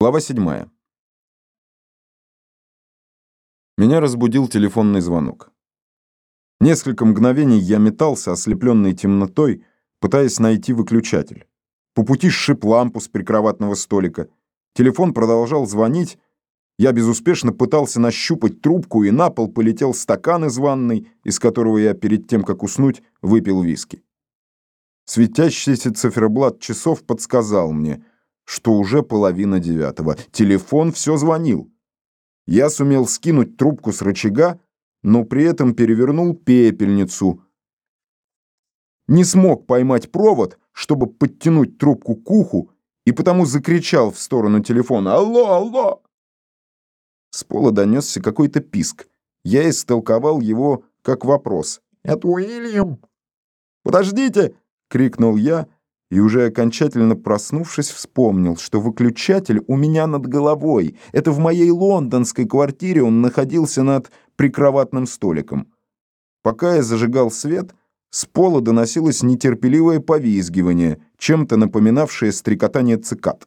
Глава 7. Меня разбудил телефонный звонок. Несколько мгновений я метался, ослепленный темнотой, пытаясь найти выключатель. По пути сшиб лампу с прикроватного столика. Телефон продолжал звонить. Я безуспешно пытался нащупать трубку, и на пол полетел стакан из ванной, из которого я перед тем, как уснуть, выпил виски. Светящийся циферблат часов подсказал мне — что уже половина девятого. Телефон все звонил. Я сумел скинуть трубку с рычага, но при этом перевернул пепельницу. Не смог поймать провод, чтобы подтянуть трубку к уху, и потому закричал в сторону телефона «Алло, алло!». С пола донесся какой-то писк. Я истолковал его как вопрос. «Это Уильям!» «Подождите!» — крикнул я, и уже окончательно проснувшись, вспомнил, что выключатель у меня над головой. Это в моей лондонской квартире он находился над прикроватным столиком. Пока я зажигал свет, с пола доносилось нетерпеливое повизгивание, чем-то напоминавшее стрекотание цикад.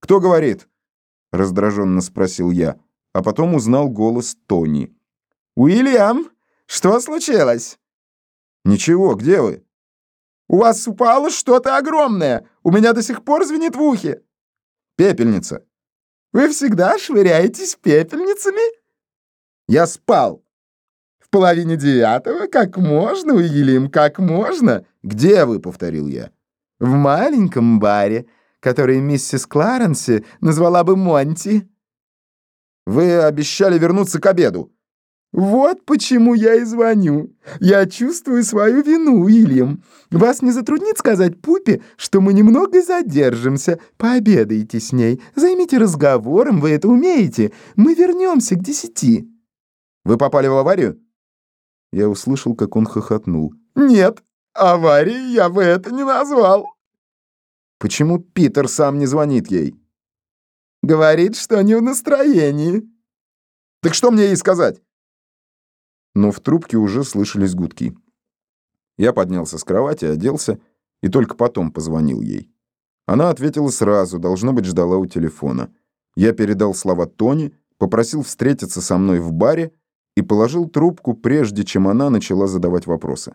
«Кто говорит?» — раздраженно спросил я, а потом узнал голос Тони. «Уильям, что случилось?» «Ничего, где вы?» У вас упало что-то огромное. У меня до сих пор звенит в ухе. Пепельница. Вы всегда швыряетесь пепельницами? Я спал. В половине девятого? Как можно, Уильям, как можно? Где вы, повторил я. В маленьком баре, который миссис Кларенси назвала бы Монти. Вы обещали вернуться к обеду. «Вот почему я и звоню. Я чувствую свою вину, Уильям. Вас не затруднит сказать Пупе, что мы немного задержимся. Пообедайте с ней, займите разговором, вы это умеете. Мы вернемся к десяти». «Вы попали в аварию?» Я услышал, как он хохотнул. «Нет, аварии я бы это не назвал». «Почему Питер сам не звонит ей?» «Говорит, что не в настроении». «Так что мне ей сказать?» Но в трубке уже слышались гудки. Я поднялся с кровати, оделся и только потом позвонил ей. Она ответила сразу, должно быть, ждала у телефона. Я передал слова Тони, попросил встретиться со мной в баре и положил трубку, прежде чем она начала задавать вопросы.